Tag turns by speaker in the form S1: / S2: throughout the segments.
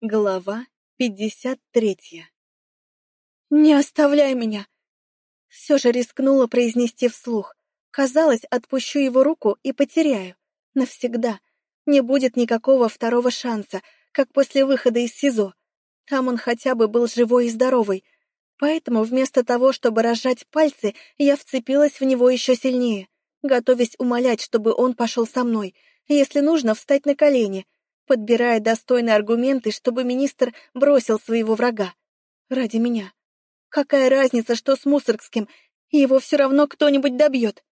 S1: Глава пятьдесят третья. «Не оставляй меня!» Все же рискнула произнести вслух. Казалось, отпущу его руку и потеряю. Навсегда. Не будет никакого второго шанса, как после выхода из СИЗО. Там он хотя бы был живой и здоровый. Поэтому вместо того, чтобы разжать пальцы, я вцепилась в него еще сильнее, готовясь умолять, чтобы он пошел со мной, если нужно, встать на колени — подбирая достойные аргументы, чтобы министр бросил своего врага. Ради меня. Какая разница, что с Мусоргским, его все равно кто-нибудь добьет.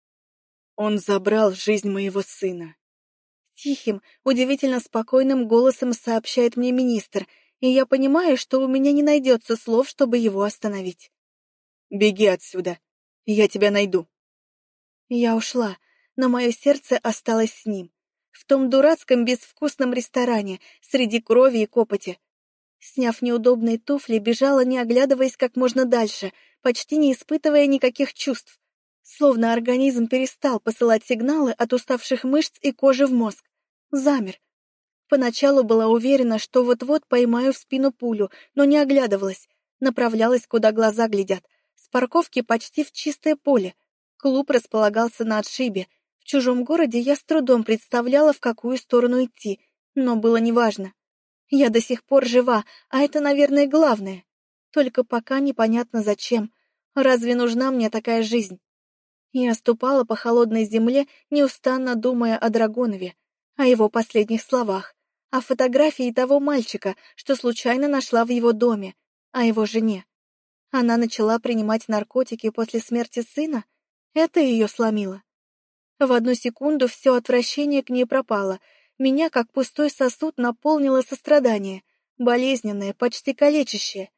S2: Он забрал жизнь моего сына.
S1: Тихим, удивительно спокойным голосом сообщает мне министр, и я понимаю, что у меня не найдется слов, чтобы его остановить.
S2: «Беги отсюда, я тебя найду».
S1: Я ушла, но мое сердце осталось с ним в том дурацком безвкусном ресторане среди крови и копоти. Сняв неудобные туфли, бежала, не оглядываясь как можно дальше, почти не испытывая никаких чувств. Словно организм перестал посылать сигналы от уставших мышц и кожи в мозг. Замер. Поначалу была уверена, что вот-вот поймаю в спину пулю, но не оглядывалась. Направлялась, куда глаза глядят. С парковки почти в чистое поле. Клуб располагался на отшибе, в чужом городе я с трудом представляла, в какую сторону идти, но было неважно. Я до сих пор жива, а это, наверное, главное. Только пока непонятно зачем. Разве нужна мне такая жизнь? Я ступала по холодной земле, неустанно думая о Драгонове, о его последних словах, о фотографии того мальчика, что случайно нашла в его доме, о его жене. Она начала принимать наркотики после смерти сына? Это ее сломило. В одну секунду все отвращение к ней пропало. Меня, как пустой сосуд, наполнило сострадание, болезненное, почти калечащее.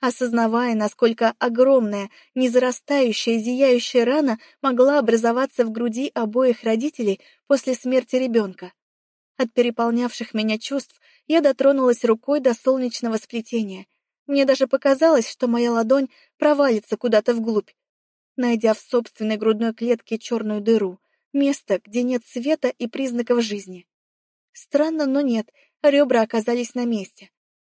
S1: Осознавая, насколько огромная, незарастающая, зияющая рана могла образоваться в груди обоих родителей после смерти ребенка. От переполнявших меня чувств я дотронулась рукой до солнечного сплетения. Мне даже показалось, что моя ладонь провалится куда-то вглубь, найдя в собственной грудной клетке черную дыру. Место, где нет света и признаков жизни. Странно, но нет, ребра оказались на месте.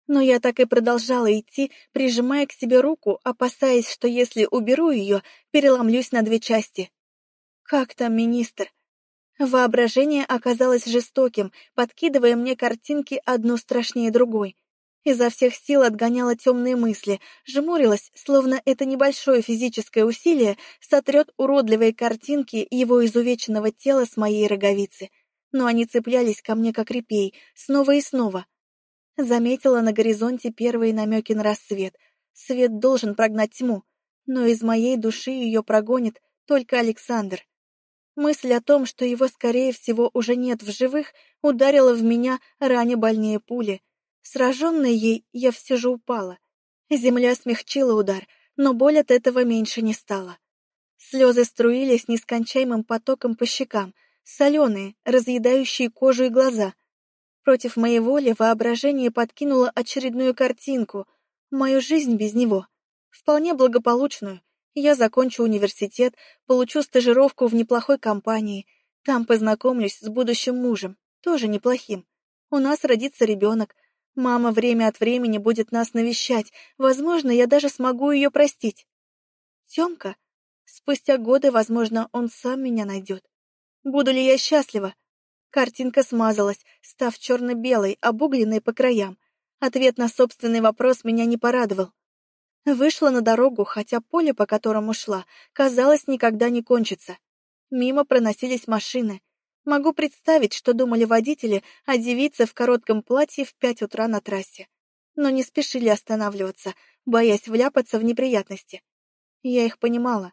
S1: Но я так и продолжала идти, прижимая к себе руку, опасаясь, что если уберу ее, переломлюсь на две части. Как там министр? Воображение оказалось жестоким, подкидывая мне картинки одну страшнее другой. Изо всех сил отгоняла темные мысли, жмурилась, словно это небольшое физическое усилие сотрет уродливые картинки его изувеченного тела с моей роговицы. Но они цеплялись ко мне как репей, снова и снова. Заметила на горизонте первые намеки на рассвет. Свет должен прогнать тьму, но из моей души ее прогонит только Александр. Мысль о том, что его, скорее всего, уже нет в живых, ударила в меня ранее больнее пули — Сраженная ей, я все же упала. Земля смягчила удар, но боль от этого меньше не стала. Слезы струились нескончаемым потоком по щекам, соленые, разъедающие кожу и глаза. Против моей воли воображение подкинуло очередную картинку, мою жизнь без него. Вполне благополучную. Я закончу университет, получу стажировку в неплохой компании, там познакомлюсь с будущим мужем, тоже неплохим. У нас родится ребенок, Мама время от времени будет нас навещать. Возможно, я даже смогу ее простить. Тёмка? Спустя годы, возможно, он сам меня найдет. Буду ли я счастлива? Картинка смазалась, став черно-белой, обугленной по краям. Ответ на собственный вопрос меня не порадовал. Вышла на дорогу, хотя поле, по которому шла, казалось, никогда не кончится. Мимо проносились машины. Могу представить, что думали водители о девице в коротком платье в пять утра на трассе. Но не спешили останавливаться, боясь вляпаться в неприятности. Я их понимала.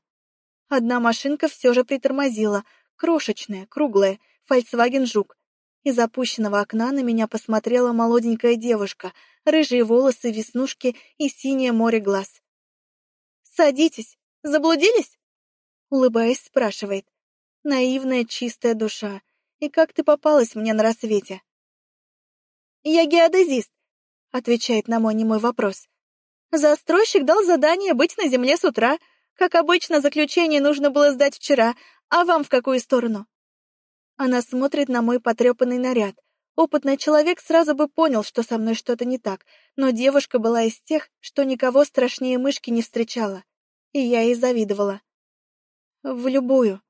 S1: Одна машинка все же притормозила, крошечная, круглая, Volkswagen Жук. Из опущенного окна на меня посмотрела молоденькая девушка, рыжие волосы, веснушки и синее море глаз. «Садитесь! Заблудились?» Улыбаясь, спрашивает наивная чистая душа. И как ты попалась мне на рассвете? Я геодезист, отвечает на мой немой вопрос. Застройщик дал задание быть на земле с утра. Как обычно, заключение нужно было сдать вчера, а вам в какую сторону? Она смотрит на мой потрепанный наряд. Опытный человек сразу бы понял, что со мной что-то не так, но девушка была из тех, что никого страшнее мышки не встречала. И я ей завидовала. В любую.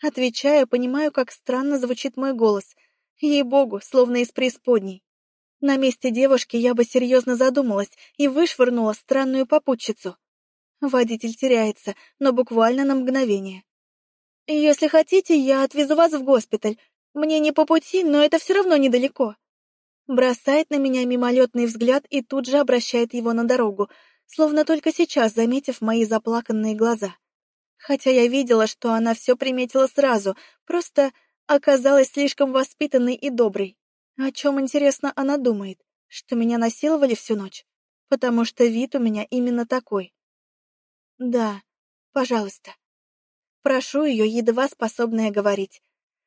S1: Отвечая, понимаю, как странно звучит мой голос. Ей-богу, словно из преисподней. На месте девушки я бы серьезно задумалась и вышвырнула странную попутчицу. Водитель теряется, но буквально на мгновение. «Если хотите, я отвезу вас в госпиталь. Мне не по пути, но это все равно недалеко». Бросает на меня мимолетный взгляд и тут же обращает его на дорогу, словно только сейчас заметив мои заплаканные глаза. Хотя я видела, что она все приметила сразу, просто оказалась слишком воспитанной и доброй. О чем, интересно, она думает? Что меня насиловали всю ночь? Потому что вид у меня именно такой. Да, пожалуйста. Прошу ее, едва способная говорить.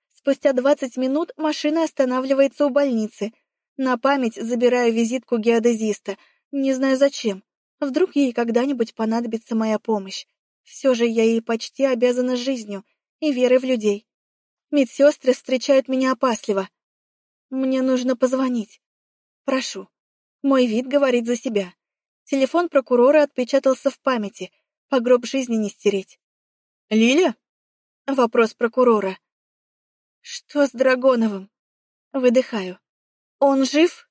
S1: Спустя двадцать минут машина останавливается у больницы. На память забираю визитку геодезиста. Не знаю зачем. Вдруг ей когда-нибудь понадобится моя помощь. Все же я ей почти обязана жизнью и верой в людей. Медсестры встречают меня опасливо. Мне нужно позвонить. Прошу. Мой вид говорит за себя. Телефон прокурора отпечатался в памяти. По гроб жизни не стереть.
S2: «Лиля?»
S1: Вопрос прокурора. «Что с Драгоновым?» Выдыхаю. «Он жив?»